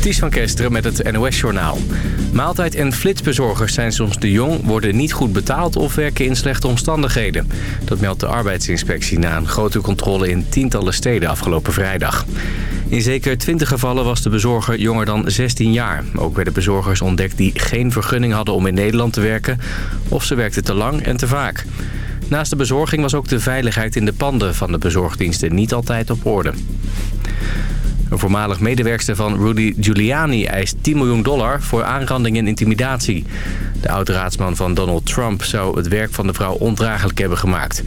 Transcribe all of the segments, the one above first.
Ties van Kesteren met het NOS-journaal. Maaltijd- en flitsbezorgers zijn soms te jong, worden niet goed betaald of werken in slechte omstandigheden. Dat meldt de arbeidsinspectie na een grote controle in tientallen steden afgelopen vrijdag. In zeker 20 gevallen was de bezorger jonger dan 16 jaar. Ook werden bezorgers ontdekt die geen vergunning hadden om in Nederland te werken... of ze werkten te lang en te vaak. Naast de bezorging was ook de veiligheid in de panden van de bezorgdiensten niet altijd op orde. Een voormalig medewerkster van Rudy Giuliani eist 10 miljoen dollar voor aanranding en intimidatie. De oud-raadsman van Donald Trump zou het werk van de vrouw ondraaglijk hebben gemaakt.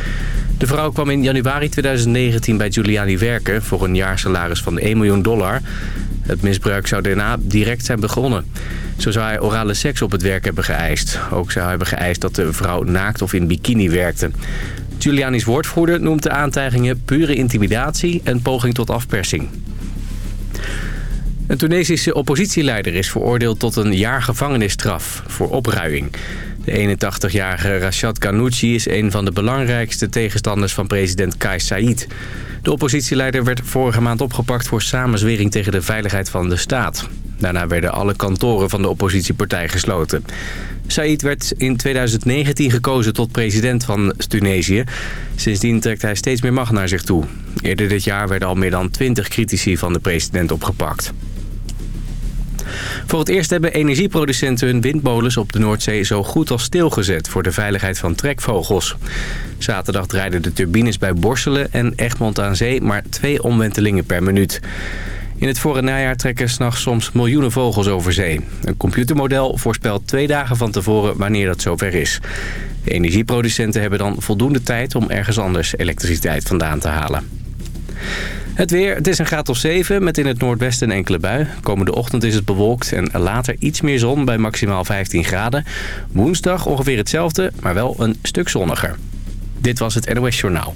De vrouw kwam in januari 2019 bij Giuliani werken voor een jaarsalaris van 1 miljoen dollar. Het misbruik zou daarna direct zijn begonnen. Zo zou hij orale seks op het werk hebben geëist. Ook zou hij hebben geëist dat de vrouw naakt of in bikini werkte. Giuliani's woordvoerder noemt de aantijgingen pure intimidatie en poging tot afpersing. Een Tunesische oppositieleider is veroordeeld tot een jaar gevangenisstraf voor opruiing. De 81-jarige Rashad Ghanouchi is een van de belangrijkste tegenstanders van president Kais Saied. De oppositieleider werd vorige maand opgepakt voor samenzwering tegen de veiligheid van de staat. Daarna werden alle kantoren van de oppositiepartij gesloten. Said werd in 2019 gekozen tot president van Tunesië. Sindsdien trekt hij steeds meer macht naar zich toe. Eerder dit jaar werden al meer dan 20 critici van de president opgepakt. Voor het eerst hebben energieproducenten hun windmolens op de Noordzee zo goed als stilgezet voor de veiligheid van trekvogels. Zaterdag draaiden de turbines bij Borselen en Egmond aan Zee maar twee omwentelingen per minuut. In het vorige najaar trekken s'nachts soms miljoenen vogels over zee. Een computermodel voorspelt twee dagen van tevoren wanneer dat zover is. De energieproducenten hebben dan voldoende tijd om ergens anders elektriciteit vandaan te halen. Het weer, het is een graad of 7 met in het noordwesten een enkele bui. Komende ochtend is het bewolkt en later iets meer zon bij maximaal 15 graden. Woensdag ongeveer hetzelfde, maar wel een stuk zonniger. Dit was het NOS Journaal.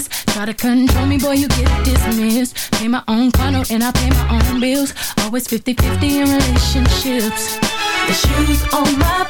this. Try to control me, boy, you get dismissed. Pay my own condo and I pay my own bills. Always 50-50 in relationships. The shoes on my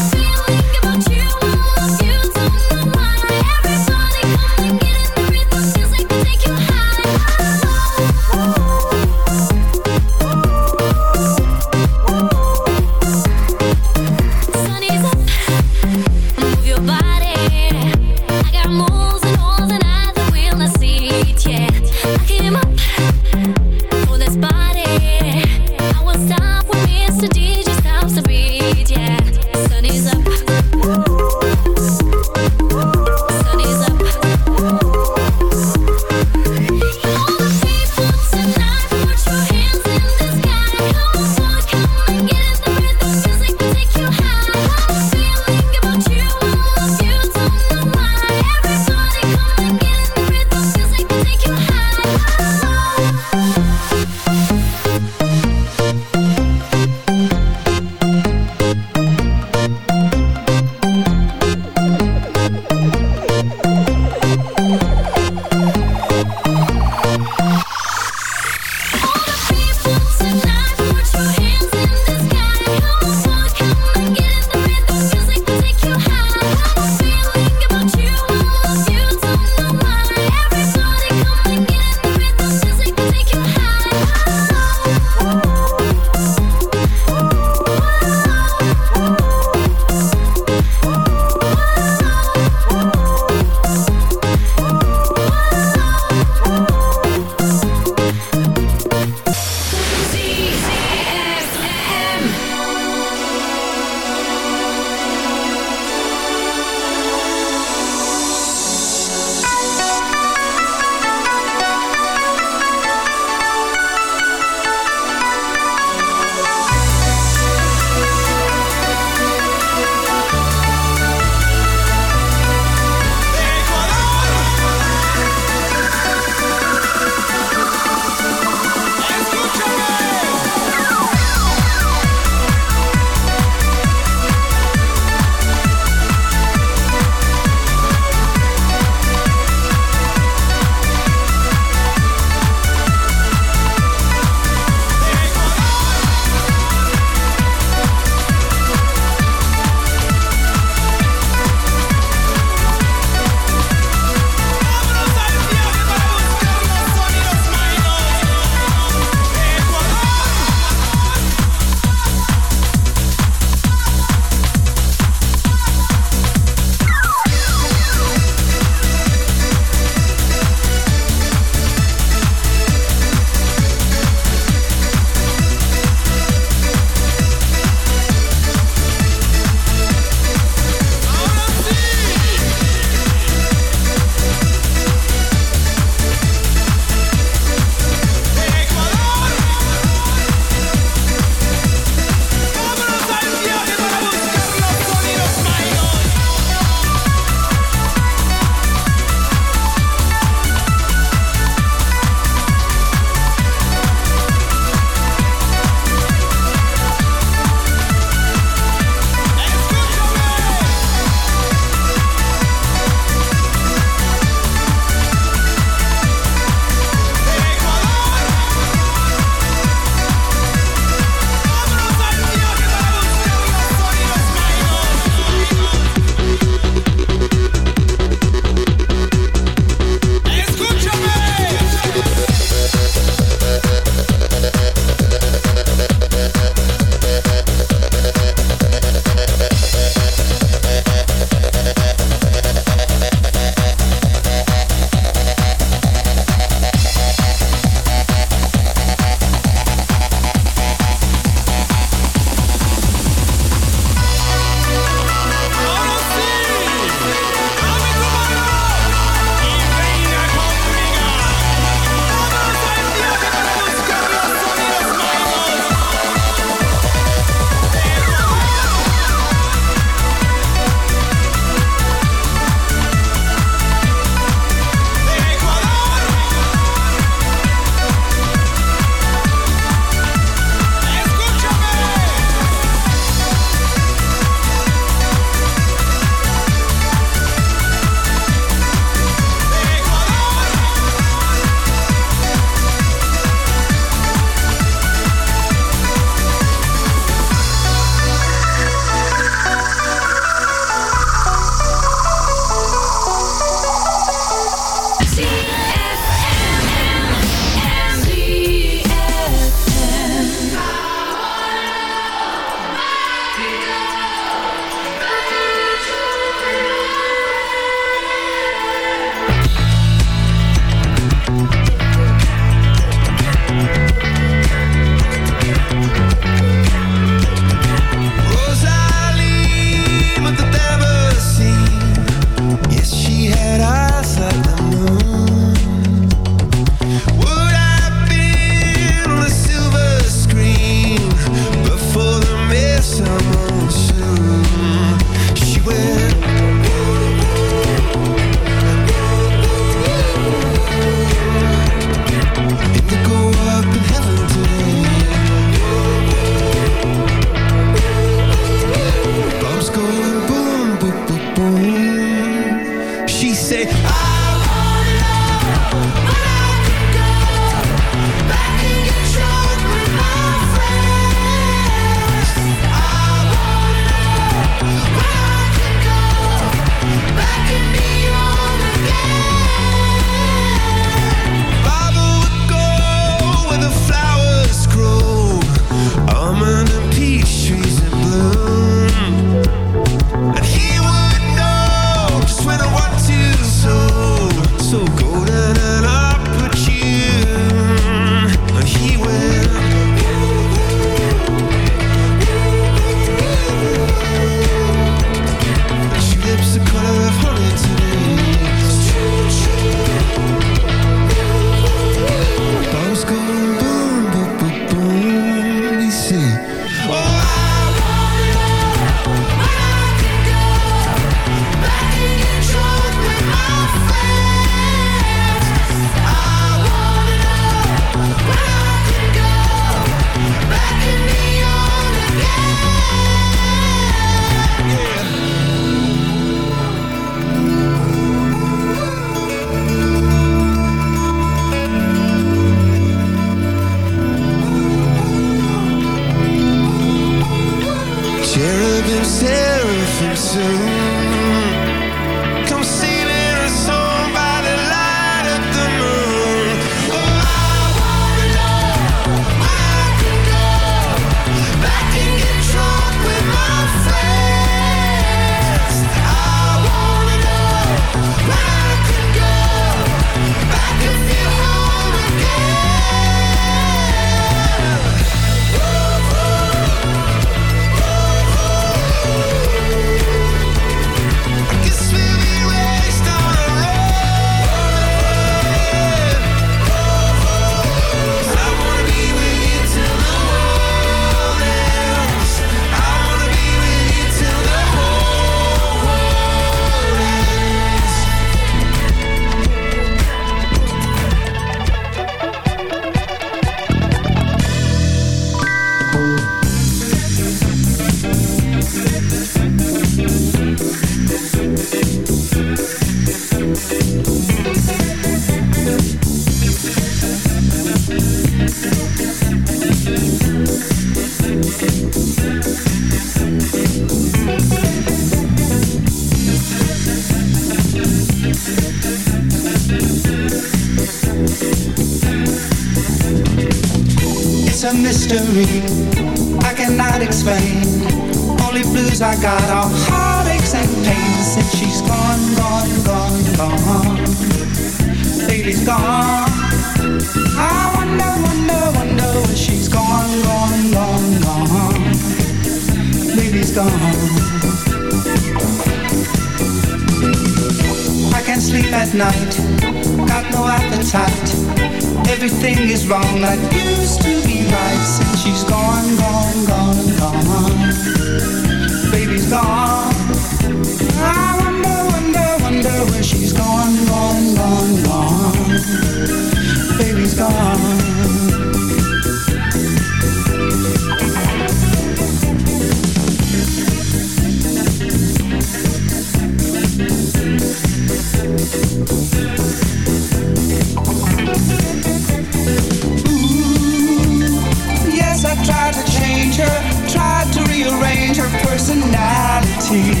see.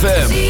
ZFM.